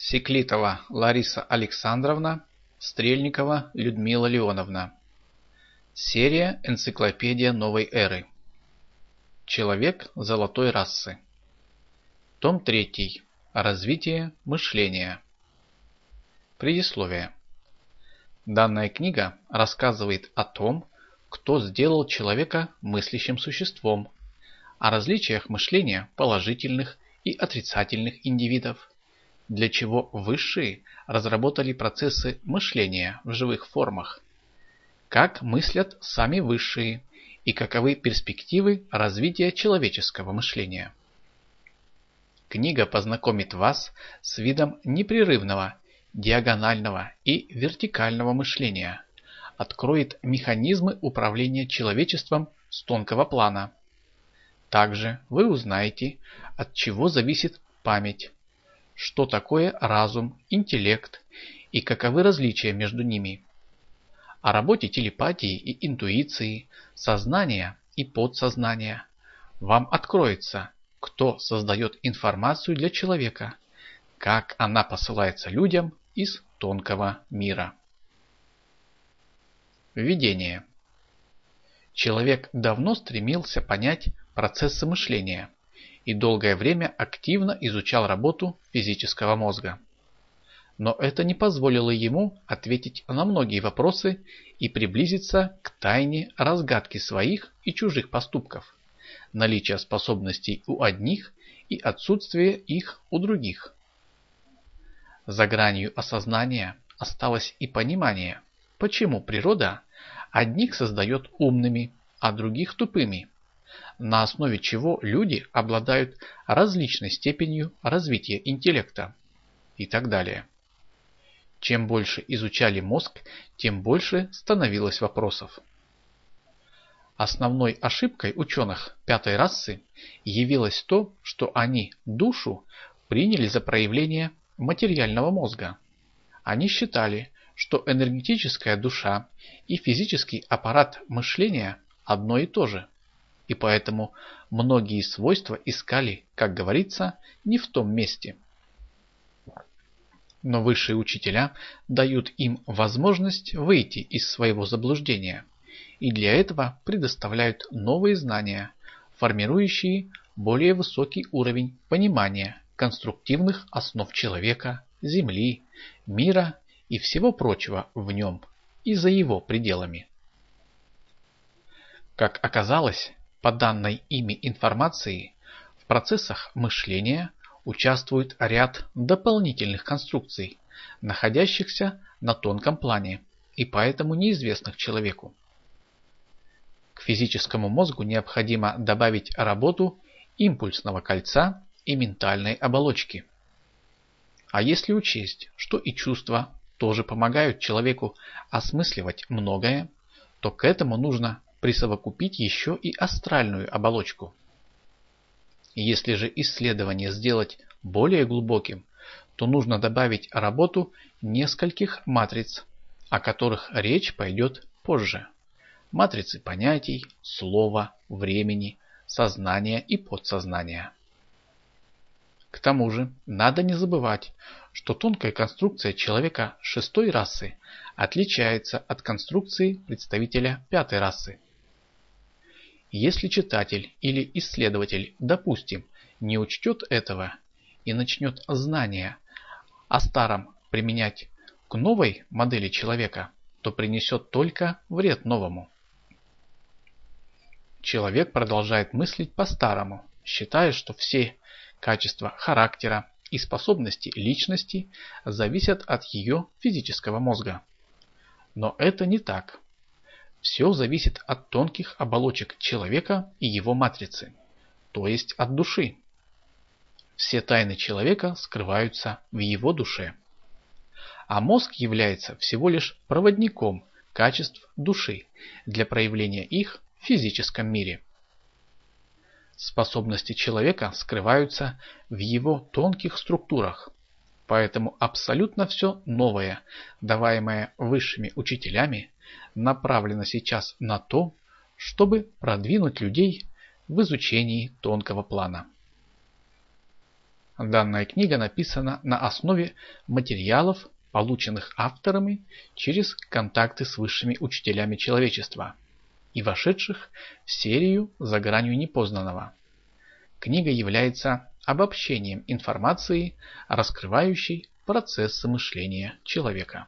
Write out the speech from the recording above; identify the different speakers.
Speaker 1: Секлитова Лариса Александровна, Стрельникова Людмила Леоновна. Серия «Энциклопедия новой эры». Человек золотой расы. Том 3. Развитие мышления. Предисловие. Данная книга рассказывает о том, кто сделал человека мыслящим существом, о различиях мышления положительных и отрицательных индивидов, для чего высшие разработали процессы мышления в живых формах, как мыслят сами высшие и каковы перспективы развития человеческого мышления. Книга познакомит вас с видом непрерывного, диагонального и вертикального мышления, откроет механизмы управления человечеством с тонкого плана. Также вы узнаете, от чего зависит память, что такое разум, интеллект и каковы различия между ними. О работе телепатии и интуиции, сознания и подсознания. Вам откроется, кто создает информацию для человека, как она посылается людям из тонкого мира. Введение. Человек давно стремился понять процессы мышления, и долгое время активно изучал работу физического мозга. Но это не позволило ему ответить на многие вопросы и приблизиться к тайне разгадки своих и чужих поступков, наличия способностей у одних и отсутствия их у других. За гранью осознания осталось и понимание, почему природа одних создает умными, а других тупыми на основе чего люди обладают различной степенью развития интеллекта и так далее. Чем больше изучали мозг, тем больше становилось вопросов. Основной ошибкой ученых пятой расы явилось то, что они душу приняли за проявление материального мозга. Они считали, что энергетическая душа и физический аппарат мышления одно и то же и поэтому многие свойства искали, как говорится, не в том месте. Но высшие учителя дают им возможность выйти из своего заблуждения, и для этого предоставляют новые знания, формирующие более высокий уровень понимания конструктивных основ человека, Земли, мира и всего прочего в нем и за его пределами. Как оказалось, по данной ими информации, в процессах мышления участвует ряд дополнительных конструкций, находящихся на тонком плане и поэтому неизвестных человеку. К физическому мозгу необходимо добавить работу импульсного кольца и ментальной оболочки. А если учесть, что и чувства тоже помогают человеку осмысливать многое, то к этому нужно присовокупить еще и астральную оболочку. Если же исследование сделать более глубоким, то нужно добавить работу нескольких матриц, о которых речь пойдет позже. Матрицы понятий, слова, времени, сознания и подсознания. К тому же, надо не забывать, что тонкая конструкция человека шестой расы отличается от конструкции представителя пятой расы. Если читатель или исследователь, допустим, не учтет этого и начнет знания о старом применять к новой модели человека, то принесет только вред новому. Человек продолжает мыслить по-старому, считая, что все качества характера и способности личности зависят от ее физического мозга. Но это не так. Все зависит от тонких оболочек человека и его матрицы, то есть от души. Все тайны человека скрываются в его душе. А мозг является всего лишь проводником качеств души для проявления их в физическом мире. Способности человека скрываются в его тонких структурах, поэтому абсолютно все новое, даваемое высшими учителями, направлена сейчас на то, чтобы продвинуть людей в изучении тонкого плана. Данная книга написана на основе материалов, полученных авторами через контакты с высшими учителями человечества и вошедших в серию «За гранью непознанного». Книга является обобщением информации, раскрывающей процессы мышления человека.